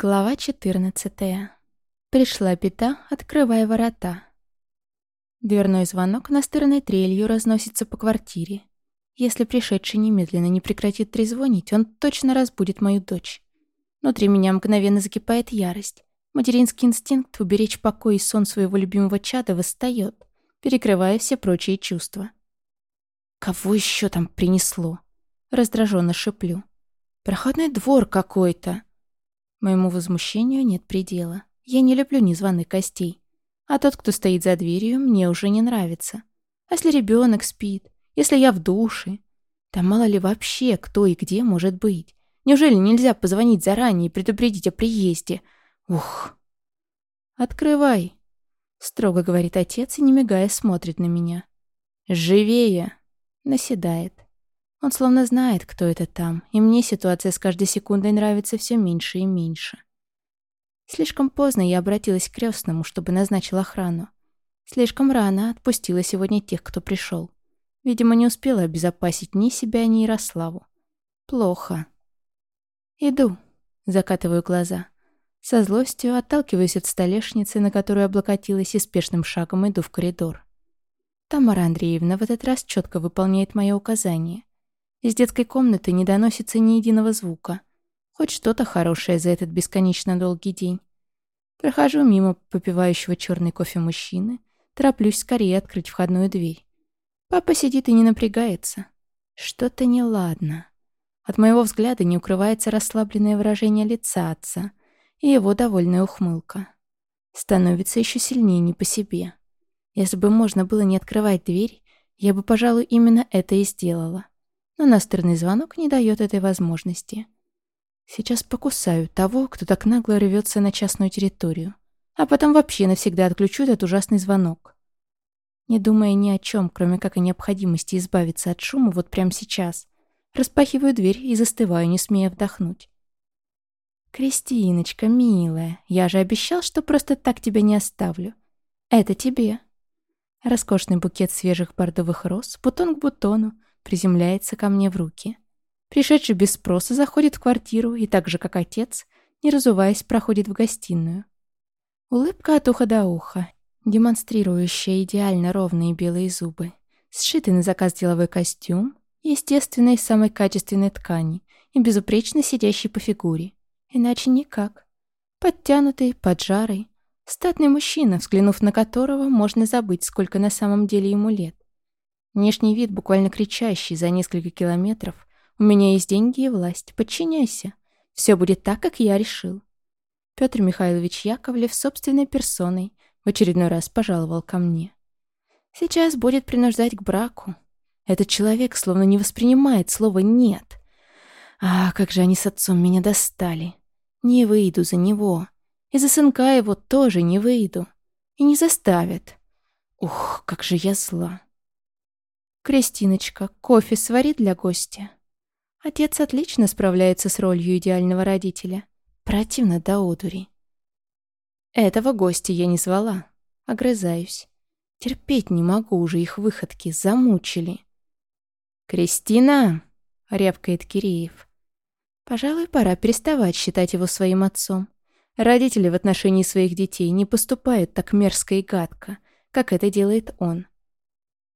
Глава 14. Пришла пята, открывая ворота. Дверной звонок настырной трелью разносится по квартире. Если пришедший немедленно не прекратит трезвонить, он точно разбудит мою дочь. Внутри меня мгновенно закипает ярость. Материнский инстинкт уберечь покой и сон своего любимого чада восстает, перекрывая все прочие чувства. «Кого еще там принесло?» Раздраженно шеплю. «Проходной двор какой-то!» Моему возмущению нет предела. Я не люблю незваных гостей. А тот, кто стоит за дверью, мне уже не нравится. А если ребенок спит? Если я в душе? Там мало ли вообще кто и где может быть. Неужели нельзя позвонить заранее и предупредить о приезде? Ух. «Открывай», — строго говорит отец и, не мигая, смотрит на меня. «Живее!» — наседает. Он словно знает, кто это там, и мне ситуация с каждой секундой нравится все меньше и меньше. Слишком поздно я обратилась к крестному, чтобы назначил охрану. Слишком рано отпустила сегодня тех, кто пришел. Видимо, не успела обезопасить ни себя, ни Ярославу. Плохо. Иду. Закатываю глаза. Со злостью отталкиваюсь от столешницы, на которую облокотилась, и спешным шагом иду в коридор. Тамара Андреевна в этот раз четко выполняет мое указание. Из детской комнаты не доносится ни единого звука. Хоть что-то хорошее за этот бесконечно долгий день. Прохожу мимо попивающего черный кофе мужчины, тороплюсь скорее открыть входную дверь. Папа сидит и не напрягается. Что-то неладно. От моего взгляда не укрывается расслабленное выражение лица отца и его довольная ухмылка. Становится еще сильнее не по себе. Если бы можно было не открывать дверь, я бы, пожалуй, именно это и сделала но настырный звонок не дает этой возможности. Сейчас покусаю того, кто так нагло рвется на частную территорию, а потом вообще навсегда отключу этот ужасный звонок. Не думая ни о чем, кроме как о необходимости избавиться от шума вот прямо сейчас, распахиваю дверь и застываю, не смея вдохнуть. «Кристиночка, милая, я же обещал, что просто так тебя не оставлю. Это тебе». Роскошный букет свежих бордовых роз, бутон к бутону, приземляется ко мне в руки. Пришедший без спроса заходит в квартиру и так же, как отец, не разуваясь, проходит в гостиную. Улыбка от уха до уха, демонстрирующая идеально ровные белые зубы. Сшитый на заказ деловой костюм, естественно, из самой качественной ткани и безупречно сидящий по фигуре. Иначе никак. Подтянутый, поджарый, статный мужчина, взглянув на которого, можно забыть, сколько на самом деле ему лет. Внешний вид буквально кричащий за несколько километров. «У меня есть деньги и власть. Подчиняйся. Все будет так, как я решил». Петр Михайлович Яковлев собственной персоной в очередной раз пожаловал ко мне. «Сейчас будет принуждать к браку. Этот человек словно не воспринимает слово «нет». А, как же они с отцом меня достали. Не выйду за него. И за сынка его тоже не выйду. И не заставят. Ух, как же я зла. «Кристиночка, кофе свари для гостя». Отец отлично справляется с ролью идеального родителя. Противно до одури. Этого гостя я не звала. Огрызаюсь. Терпеть не могу уже их выходки, замучили. «Кристина!» — рявкает Киреев. Пожалуй, пора переставать считать его своим отцом. Родители в отношении своих детей не поступают так мерзко и гадко, как это делает он.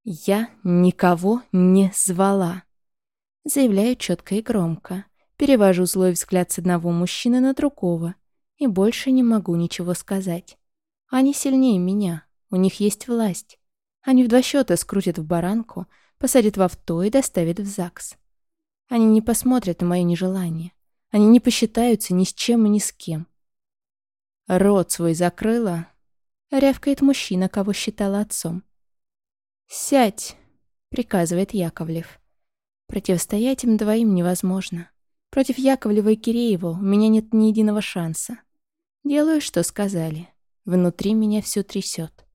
«Я никого не звала», — заявляю четко и громко. Перевожу злой взгляд с одного мужчины на другого и больше не могу ничего сказать. Они сильнее меня, у них есть власть. Они в два счета скрутят в баранку, посадят в авто и доставят в ЗАГС. Они не посмотрят на мое нежелание. Они не посчитаются ни с чем и ни с кем. «Рот свой закрыла?» — рявкает мужчина, кого считала отцом. «Сядь!» — приказывает Яковлев. Противостоять им двоим невозможно. Против Яковлева и Киреева у меня нет ни единого шанса. Делаю, что сказали. Внутри меня все трясет.